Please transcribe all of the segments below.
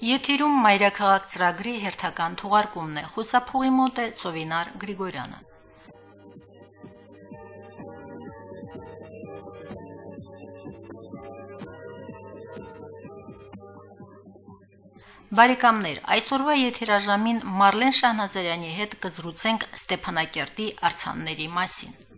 Եթերում մայրաքաղաք ծրագրի հերթական թողարկումն է։ Խոսափողի մոտ է Ծովինար Գրիգորյանը։ Բարեկամներ, այսօրվա եթերաժամին Մարլեն Շահնազարյանի հետ կզրուցենք Ստեփանակերտի արձանների մասին։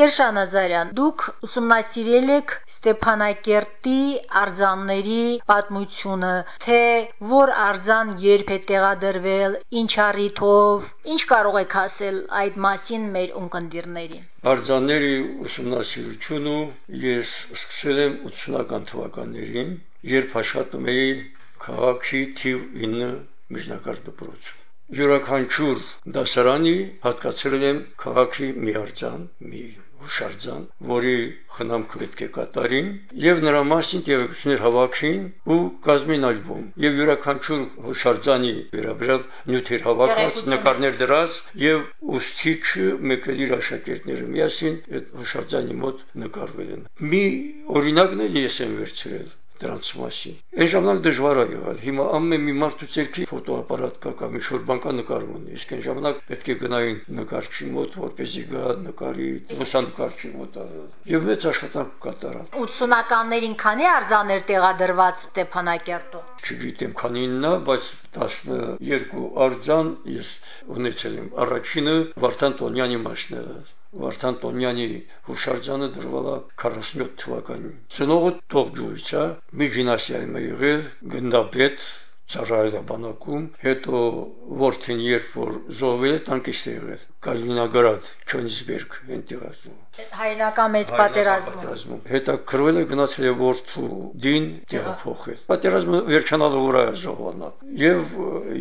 Տիկեր Շանազարյան, դուք ուսումնասիրել եք Ստեփանակերտի արձանների պատմությունը, թե որ արձան երբ է տեղադրվել, ինչ առիթով, ինչ կարող եք ասել այդ մասին մեր ունկնդիրներին։ Արձանների ուսումնասիրությունը ես սկսել եմ 80-ական թվականներին, երբ աշխատում էի քաղաքի թիվ 9 միջնակարգ դպրոցում յուրաքանչյուր դասարանի հատկացրել եմ քաղաքի մի արձան, մի հուշարձան, որի խնամքը պետք է կատարին, եւ նրա մասին տեղեկություններ հավաքին ու կազմին ալբոմ։ Եվ յուրաքանչյուր հուշարձանի վերաբերյալ նյութեր հավաքած, նկարներ դրած եւ ուսուցիչը մեկել իր աշակերտները միասին այդ հուշարձանի մոտ նկարվել են։ Մի օրինակն էլ ես եմ վերցրել դրանց մասին։ Այն ժամանակ դժվար է եղել։ Հիմա ամեն մի մարդու ցերքի ֆոտոապարատ կա կամ ինչ-որ բան կա նկարում ունի։ Իսկ այն ժամանակ պետք է գնային նկարչի մոտ, որպեսզի գա նկարի, լուսանկարչի մոտ եւ մեծ աշխատանք կատարալ։ 80-ականներին քանի արձաներ տեղադրված Ստեփանակերտում։ Չգիտեմ քանինն է, բայց 12 արձան ես ունեցել եմ։ Առաջինը Վարդան Տոնյանի մասն է Վարդան Տոնյանի հուշարձանը դրվել է 47 թվականին։ Ծնողը Տողջույց է, մի գիմնասիայում է եղել, գնդապետ, ծառայել է բանակում, հետո որդին երբ որ զոհվել է, տանկիստ է եղել։ Կալինինագրադ, Քյոնիցբերգ այնտեղ ասում։ Հայրական մեծ պատերազմում։ Հետաքրվել է գնացել է որդու դին տեղափոխել։ Պատերազմը վերջանալու վրա է զոհվանա։ Եվ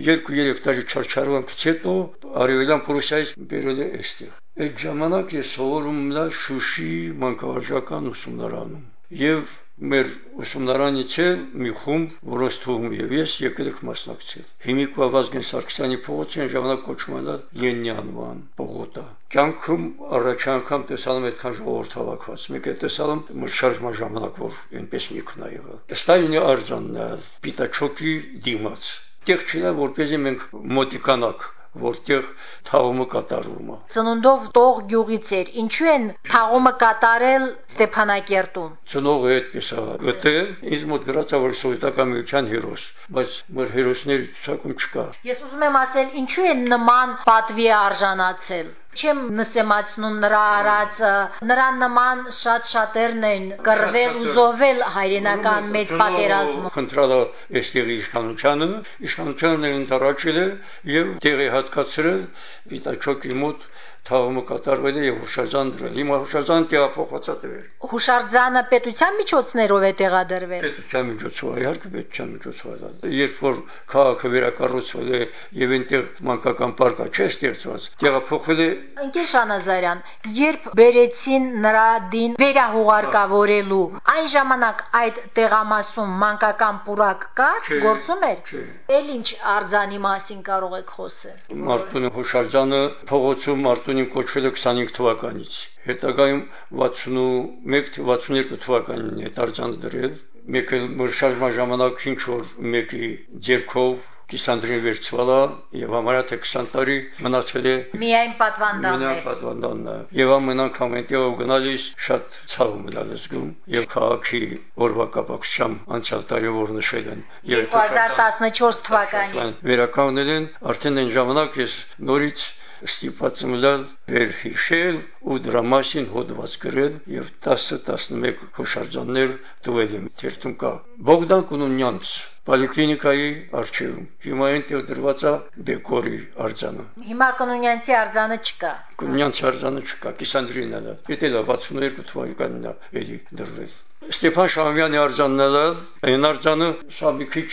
2-3 տարի չարչարվանքից հետո Արևելյան Պրուսիայից բերել է այստեղ։ Այդ ժամանակ ես սովորում եմ Շուշի մանկավարժական ուսումնարանում։ Եվ մեր ուսումնարանից է մի խումբ, որոնց թվում եւ ես եկել եք մասնակցել։ Հիմիկվա Վազգեն Սարգսյանի փողոցը այն ժամանակ կոչվում էր Լենինանվան փողոտը։ Կյանքում առաջ անգամ տեսալում այդքան ժողովուրդ հավաքված։ Մեկ է տեսալում մրցաշարժման ժամանակ, որ այնպես մի քնա եղել։ Ստալինի արձանն է Պիտաչոկի դիմաց։ Տեղ չնա, որպեսզի մենք մոտիկանանք որտեղ թաղումը կատարվում է։ Ծնունդով տող գյուղից էր։ Ինչու են թաղումը կատարել Ստեփանակերտում։ Ծնողը այդպես է գտել, ինձ մոտ գրած է որ սովետական միության հերոս, բայց մեր հերոսների ցուցակում չկա։ Ես ուզում եմ ասել, ինչու են նման պատվի արժանացել չեմ նսեմացնում նրա արածը, նրա նման շատ շատերն են կռվել ու զոհվել հայրենական մեծ պատերազմում։ Խնդրալա այստեղի իշխանությանը, իշխանությունը ներընտարաճել է եւ տեղի հատկացրել Պիտաչոկի մոտ թաղումը կատարվել է եւ հուշարձան դրել։ Հիմա հուշարձանը տեղափոխված է դեր։ Հուշարձանը պետության միջոցներով է տեղադրվել։ Պետության միջոցով, իհարկե պետության միջոցով Երբ որ քաղաքը վերակառուցվել է եւ այնտեղ մանկական պարկա չէ ստեղծված, տեղափոխվել է Ընկեր Շանազարյան, երբ բերեցին նրա դին վերահուղարկավորելու, այն ժամանակ այդ տեղամասում մանկական պուրակ կար, գործում էր։ Էլ ինչ արձանի մասին կարող եք խոսել։ Մարտունի հուշարձանը փողոցում Մարտունին կոչվել է 25 թվականից։ Հետագայում 61-62 թվականին է արձանը դրել։ Մեկ էլ մրշարժման ժամանակ ինչ որ մեկի ձերքով կիսանդրին վերցվալա եւ համարյա թե 20 տարի մնացել է միայն պատվանդաններ։ Միայն պատվանդանն է։ Եվ ամեն անգամ այնտեղ գնալիս շատ ցավ եմ զգում եւ քաղաքի օրվա կապակցությամբ անցյալ տարի որ նշել են 2014 թվականին վերականգնել են արդեն այն ժամանակ ես նորից ստիպված եմ լալ վերհիշել ու դրա մասին հոդված գրել եւ 10-11 հուշարձաններ տվել եմ թերթում կա. Բոգդան Կունունյանց պոլիկլինիկայի արխիվում։ Հիմա այնտեղ դրված է դեկորի արձանը։ Հիմա Կնունյանցի արձանը չկա։ Կնունյանցի արձանը չկա, Կիսանդրին է դա։ Դա է 62 թվականին է էլի դրվել։ Ստեփան Շահումյանի արձանն է, այն արձանը սա մի քիչ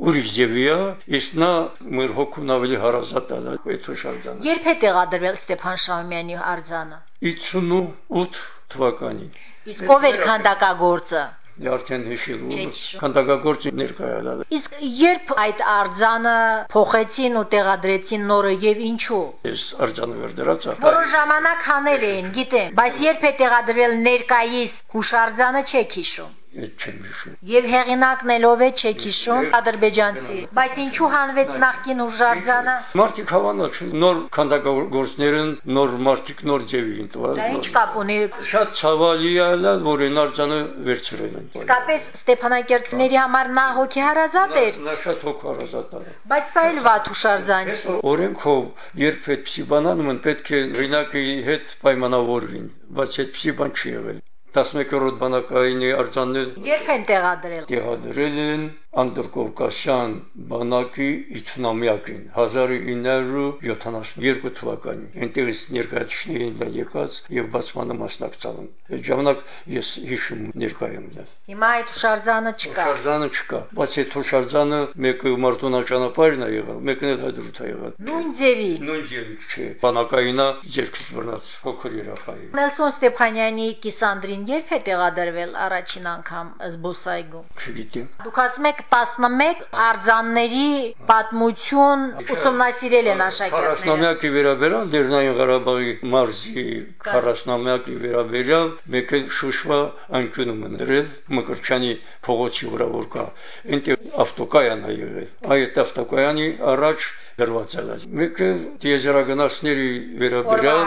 ուրիշ ձևի է, իսկ նա մեր հոգուն ավելի հարազատ է այդ հուշարձանը։ Երբ է տեղադրվել Ստեփան Շահումյանի արձանը։ 58 թվականին։ Իսկ ով էր քանդակագործը։ արդեն հիշելու քանդակագործի ներկայանալ։ Իսկ երբ այդ արձանը փոխեցին ու տեղադրեցին նորը եւ ինչու։ Ես արձանը վերդրացա։ Որոշ ժամանակ հանել էին, գիտեմ, բայց երբ է տեղադրվել ներկայիս հուշարձանը չեք հիշում այդ չեմ հիշում։ Եվ հեղինակն էլ ով է չեք հիշում, ադրբեջանցի։ Բայց ինչու հանվեց նախկին հուշարձանը։ Մարդիկ հավանալ չէ, նոր քանդակագործներն, նոր մարդիկ նոր ձևի են տվել։ Դա ինչ կապ ունի։ Շատ ցավալի է, որ այն արձանը վերցրել են։ Իսկապես Ստեփանակերտցիների համար նա հոգեհարազատ էր։ Նա շատ հոգեհարազատ էր։ Բայց սա էլ վատ հուշարձան չի։ Օրենքով, երբ այդպիսի բան անում են, պետք է օրինակի հետ պայմանավորվին, բայց այդպիսի բան չի եղել։ 11-րդ բանակայինի արձաններ երբ են տեղադրել։ Տեղադրել են Անդրկովկասյան բանակի 50-ամյակին 1972 թվականին։ Այնտեղից ներկայացուցիչներին դա եկած եւ բացմանը մասնակցալ են։ Այդ ժամանակ ես հիշում ներկայ եմ Հիմա այդ հուշարձանը չկա։ Հուշարձանը չկա, բայց այդ հուշարձանը մեկը Մարտոնա ճանապարհն է եղել, մեկն էլ հադրուտ է եղել։ Նույն ձևի։ Նույն ձևի չէ։ Բանակայինա երկրից բռնած փոքր երախայի։ Նելսոն Ստեփանյանի կիսանդրին երբ է տեղադրվել առաջին անգամ զբոսայգու։ Չգիտեմ։ Դուք ասում եք 11 արձանների պատմություն ուսումնասիրել են աշակերտները։ 40-ամյակի վերաբերյալ Լեռնային Ղարաբաղի մարզի 40-ամյակի վերաբերյալ մեկ էլ Շուշվա անկյունում են դրել Մկրտչյանի փողոցի վրա որ կա։ Այնտեղ ավտոկայան է եղել։ Այդ ավտոկայանի առաջ դրված է։ Մեկը դիեզերագնացների վերաբերյալ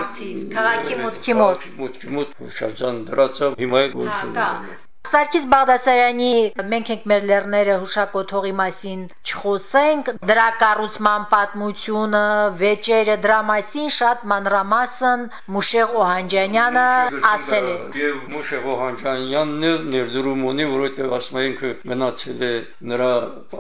քաղաքի մուտքի մոտ մուտքի մոտ շրջան դրած է հիմա էլ գործում է։ Սարգիս Բաղդասարյանի մենք ենք մեր լեռները հուշակոթողի մասին չխոսենք դրա կառուցման պատմությունը վեճերը դրա մասին շատ մանրամասն Մուշեղ Օհանջանյանը ասել է եւ Մուշեղ Օհանջանյանն էլ ներդրում ունի որովհետեւ ասում է ինքը գնացել է նրա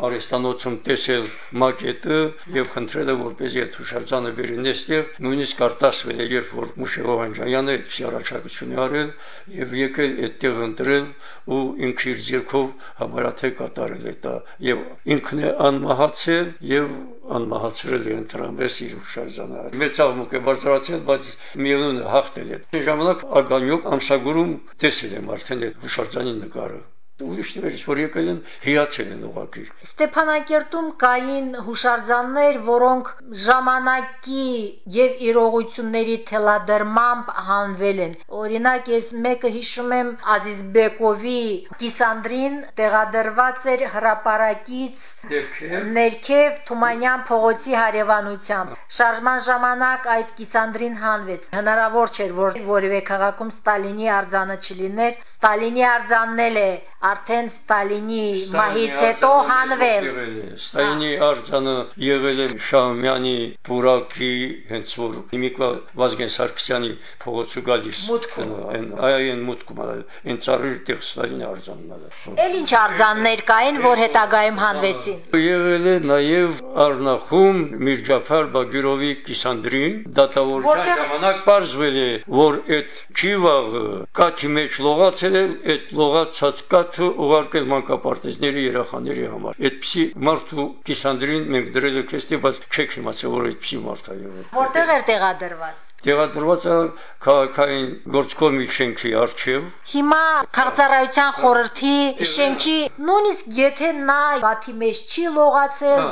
արեստանոցում տեսել մակետը եւ խնդրել է որպեսզի այդ հուշարձանը բերեն այստեղ նույնիսկ արտասվել է երբ որ Մուշեղ Օհանջյանը այդպես առաջարկություն արել եւ եկել այդտեղ ընտրել ու ինքը իր ձեռքով համարաթե կատարել է դա եւ ինքն է անմահացել եւ անմահացրել է ընդրամես իր շարժանը մեծ աղմուկ է բարձրացել բայց միևնույն հաղթել է ժամանակ արգանյոկ ամսագրում տեսել եմ արդեն այդ հուշարձանի նկարը ուրիշներից որ եկել են հիացել են ուղակի Ստեփանակերտում կային հուշարձաններ, որոնք ժամանակի եւ իրողությունների թելադրմամբ հանվել են։ Օրինակ ես մեկը հիշում եմ Ազիզբեկովի Կիսանդրին տեղադրված էր հրապարակից ներքև Թումանյան փողոցի հարևանությամբ։ Շարժման ժամանակ այդ Կիսանդրին հանվեց։ Հնարավոր չէր, որ որևէ քաղաքում Ստալինի արձանը չլիներ։ Ստալինի արձանն էլ է արդեն Ստալինի մահից հետո հանվել։ Ստալինի արձանը եղել է Շահումյանի Բուրակի հենց որ Նիմիկվա Վազգեն Սարգսյանի փողոցը գալիս։ Այն այն մուտքում ալ այն ծառի տեղ Ստալինի արձանն ալ։ Էլ ինչ արձաններ կային, որ հետագայում հանվեցին։ Եղել է նաև Արնախում Միրջաֆար Բագիրովի Կիսանդրին, դատավորության ժամանակ բարձվել է, որ այդ ճիվաղը կաթի մեջ լողացել է, այդ լողացած կաթը ուղարկել մանկապարտեզների երեխաների համար։ Այդպիսի մարդու կիսանդրին մենք դրել ենք էստի, բայց չեք իմացել, որ այդպիսի մարդ է եղել։ Որտեղ էր տեղադրված տեղադրված է քաղաքային գործկոմի շենքի արչև։ Հիմա քաղաքացիության խորհրդի շենքի նույնիսկ եթե նա բաթի մեջ չի լողացել,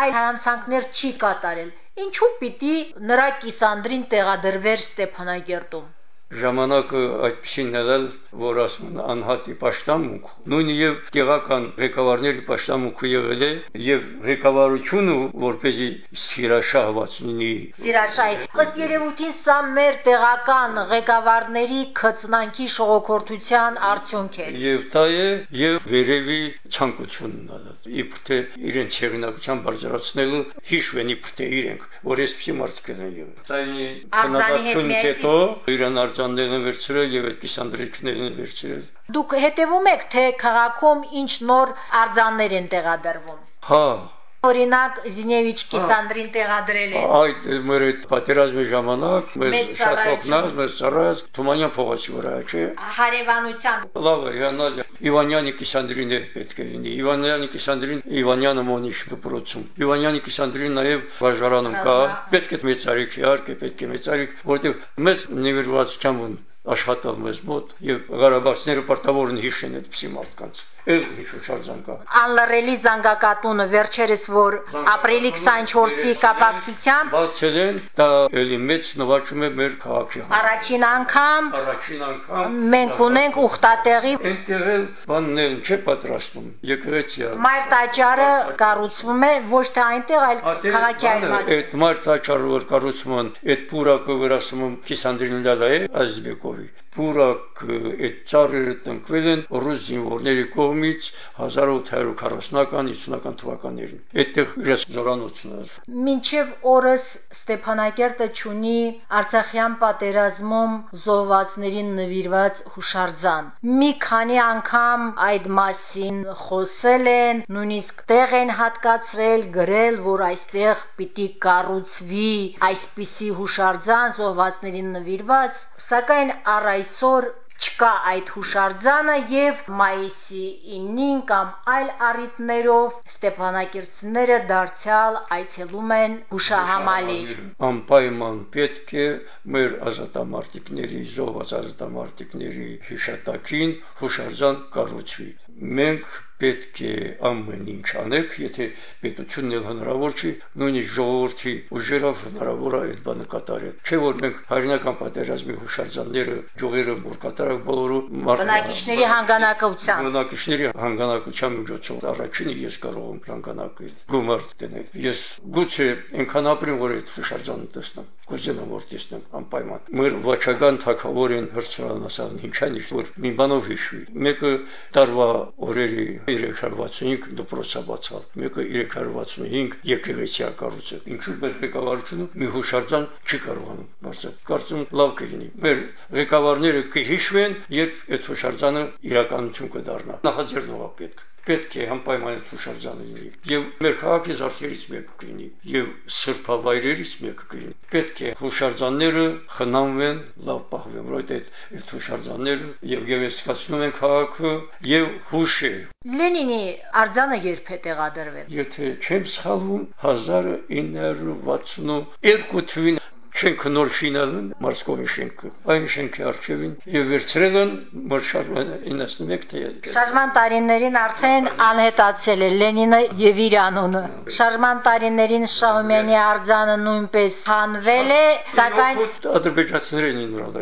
այլ հանցանքներ չի կատարել, ինչու պիտի նրա կիսանդրին տեղադրվեր Ստեփանագերտում ժամանակը այդպեսին եղել, որ ասում են անհատի պաշտամունք, նույն եւ տեղական ղեկավարների պաշտամունքը եղել է եւ ղեկավարությունը որպեսի սիրաշահված լինի։ Սիրաշահի։ Ըստ երևույթին սա մեր տեղական ղեկավարների քծնանքի շողոքորթության արդյունք է։ Եվ դա է եւ վերևի ցանկությունն է։ Իբր թե իրենց հեղինակության բարձրացնելու հիշվեն իբր թե իրենք, որ այսպեսի մարդիկ են եղել։ Դա ինի քննադատությունից հետո իրեն արձաններն վերցրել եւ այդ կիսանդրիկներն վերցրել։ Դուք հետևում եք, թե քաղաքում ինչ նոր արձաններ են տեղադրվում։ Հա, Օրինակ Զինևիչ Կիսանդրին տեղադրել են։ Այդ մեր այդ պատերազմի ժամանակ մեզ շատ օգնած, մեզ ծառայած Թումանյան փողոցի վրա, չէ։ Հարևանությամբ։ Լավ է, հյանալ Իվանյանի Կիսանդրին էլ պետք է լինի։ Իվանյանի Կիսանդրին Իվանյանը մոնիշ դպրոցում։ Իվանյանի Կիսանդրին նաև վարժարանում կա։ Պետք է մեծարիք, իհարկե պետք է մեծարիք, որտեղ մեծ նվիրվածությամբ աշխատալ մեզ մոտ եւ Ղարաբաղցիները պարտավոր են հիշեն այդպիսի մարդկանց Անլռելի զանգակատունը վերջերս որ ապրիլի 24-ի կապակցությամբ բացել են, դա էլի մեծ նվաճում է մեր քաղաքի համար։ Առաջին անգամ առաջին անգամ մենք ունենք ուխտատեղի Այնտեղ էլ բանն էլ չէ պատրաստում։ Եկեղեցիա։ Մայր տաճարը կառուցվում է ոչ թե այնտեղ, այլ քաղաքի այլ մաս։ Այդ մայր տաճարը որ կառուցում են, այդ պուրակը վերասում Կիսանդրինլալա է Ազիբեկովի Բուրակ այդ ծառերը տնկվել են ռուս զինվորների կողմից 1840-ական 50-ական թվականներին։ Այդտեղ իրաց զորանոցն էր։ Մինչև օրս Ստեփանակերտը ունի Արցախյան պատերազմում զոհվածներին նվիրված հուշարձան։ Մի քանի անգամ այդ մասին խոսել են, նույնիսկ տեղ են հատկացրել, գրել, որ այստեղ պիտի կառուցվի այսպիսի հուշարձան զոհվածներին նվիրված, սակայն առ այս այսօր չկա այդ հուշարձանը եւ մայիսի 9-ին կամ այլ առիթներով Ստեփանակերտցիները դարձյալ այցելում են հուշահամալիր։ Անպայման պետք է մեր ազատամարտիկների, զոհված ազատամարտիկների հիշատակին հուշարձան կառուցվի։ Մենք պետք է ամեն ինչ անենք, եթե պետությունն էլ հնարավոր չի, նույնիսկ ժողովրդի ուժերով հնարավոր է այդ բանը կատարել։ Չէ որ մենք հայրենական պատերազմի հուշարձանները, ջողերը որ կատարակ բոլորը բնակիչների հանգանակության բնակիչների հանգանակության միջոցով առաջինը ես կարող եմ հանգանակել գումար դնել։ Ես գուցե այնքան ապրեմ, որ այդ հուշարձանը տեսնեմ կուզենամ որ տեսնեմ անպայման։ Մեր վաճական թակավորին հրցրանասան հինչանիշ որ մի բանով հիշվի։ Մեկը տարվա օրերի 365 դպրոցա բացալ, մեկը 365 եկեղեցիա կառուցել։ Ինչու՞ մեր ղեկավարությունը մի հուշարձան չի կարողանում բարձր։ Կարծում լավ կլինի։ Մեր ղեկավարները կհիշվեն, երբ այդ հուշարձանը իրականություն կդառնա։ Նախաձեռնողա պետք պետք է անպայման հուշարձանը լինի եւ մեր քաղաքի զարդերից մեկը կլինի եւ սրբավայրերից մեկը կլինի պետք է հուշարձանները խնամվեն լավ պահվեն որովհետեւ այդ հուշարձանները եւ գեղեցկացնում են քաղաքը եւ հուշ է Լենինի արձանը երբ է տեղադրվել? Եթե չեմ սխալվում 1962 թվին շենքը նոր շինալն Մարսկովի շենքը այն շենքի արխիվին եւ վերցրել են մրշարման 91 թե Շարժման տարիներին արդեն անհետացել է Լենինը եւ իր անունը Շարժման տարիներին Շահումյանի արձանը նույնպես հանվել է սակայն ադրբեջանցիներն են նրալ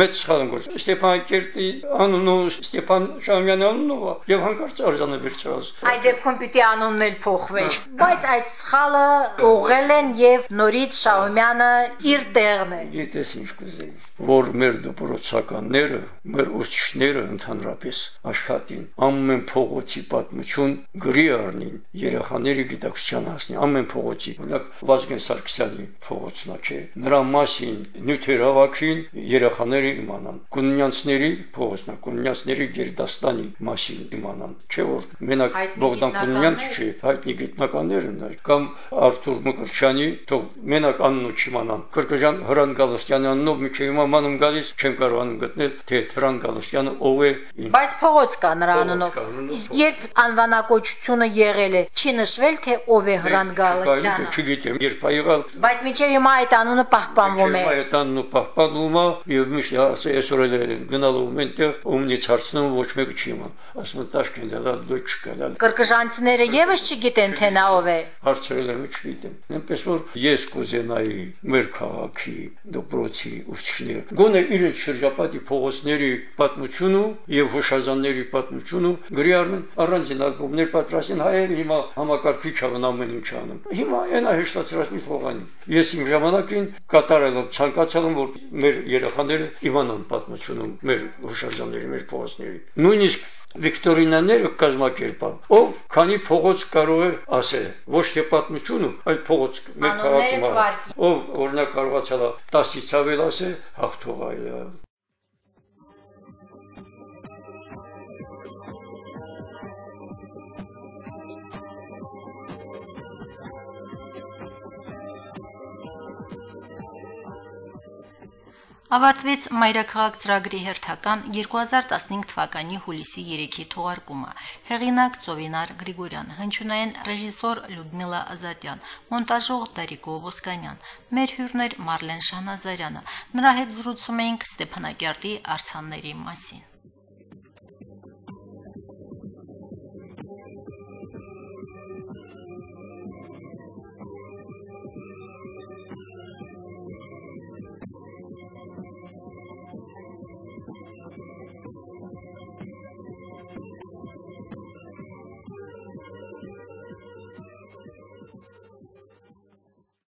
մեծ սխալ են գործել Ստեփանակերտի անունը Ստեփան Շահումյանի անունը եւ հանկարծ արձանը վերցրած Այդ դեպքում պիտի անունն էլ փոխվեր բայց այդ սխալը ուղղել են եւ նորից Շահումյանը իր իր տեղն է։ Գիտես ինչ կուզեի, որ մեր դպրոցականները, մեր ուսուցիչները ընդհանրապես աշխատին, ամեն փողոցի պատմություն գրի առնին, երեխաների գիտակցության հասնի, ամեն փողոցի, օրինակ Վազգեն Սարգսյանի փողոցն է, չէ։ Նրա մասին նյութեր հավաքին, երեխաները իմանան։ Կունյանցների փողոցն է, կունյանցների գերդաստանի մասին իմանան։ Չէ որ մենակ Բոգդան Կունյանց չի, հայտնի գիտնականներն են, կամ Արթուր Մկրտչյանի, թող մենակ անունը չիմանան Կրկժան Հրան Գալստյանի անունով միջի հիմա մանում գալիս չեմ կարողանում գտնել թե Հրան Գալստյանը ով է բայց փողոց կա նրա անունով իսկ երբ անվանակոչությունը եղել է չի նշվել թե ով է Հրան Գալստյանը չգիտեմ երբ է եղալ բայց միջի հիմա այդ անունը պահպանվում է այդ անունը պահպանվում է եւ միշտ այսօր էլ գնալու այնտեղ ումնից հարցնում ոչ մեկը չի իման ասում Տաշկենտ դա դու չկա կրկժանցիները եւս չգիտեն թե նա ով է հարցրել եմ չգիտեմ այնպես որ ես կուզենայի մեր քաղաք քաղաքի դպրոցի ուսուցիչները գոնե իրենց շրջապատի փողոցների պատմությունը եւ հուշազանների պատմությունը գրի առնեն առանձին ալբոմներ պատրաստեն հայերը հիմա համակարգիչ հավն ամեն ինչ անում հիմա այնա հեշտացրած մի փողանի ես իմ ժամանակին կատարել եմ ցանկացել եմ որ մեր երեխաները իմանան պատմությունը մեր հուշազանների մեր փողոցների նույնիսկ Վիկտորինաները կազմակերպալ, ով քանի փողոց կարող է ասել, ոչ թե պատմությունը, այլ փողոց մեր քաղաքում, ով օրինակ կարողացալ 10-ից ավել ասել, հաղթող այլ Ավարտվեց Մայրաքաղաք ծրագրի հերթական 2015 թվականի հուլիսի 3-ի թողարկումը։ Հեղինակ Ծովինար Գրիգորյան, հնչյունային ռեժիսոր Լյուդմիլա Ազատյան, մոնտաժող Դարիկո Ոսկանյան։ Մեր հյուրն էր Մարլեն Շանազարյանը։ Նրա հետ զրուցում էինք Ստեփանակերտի արձանների մասին։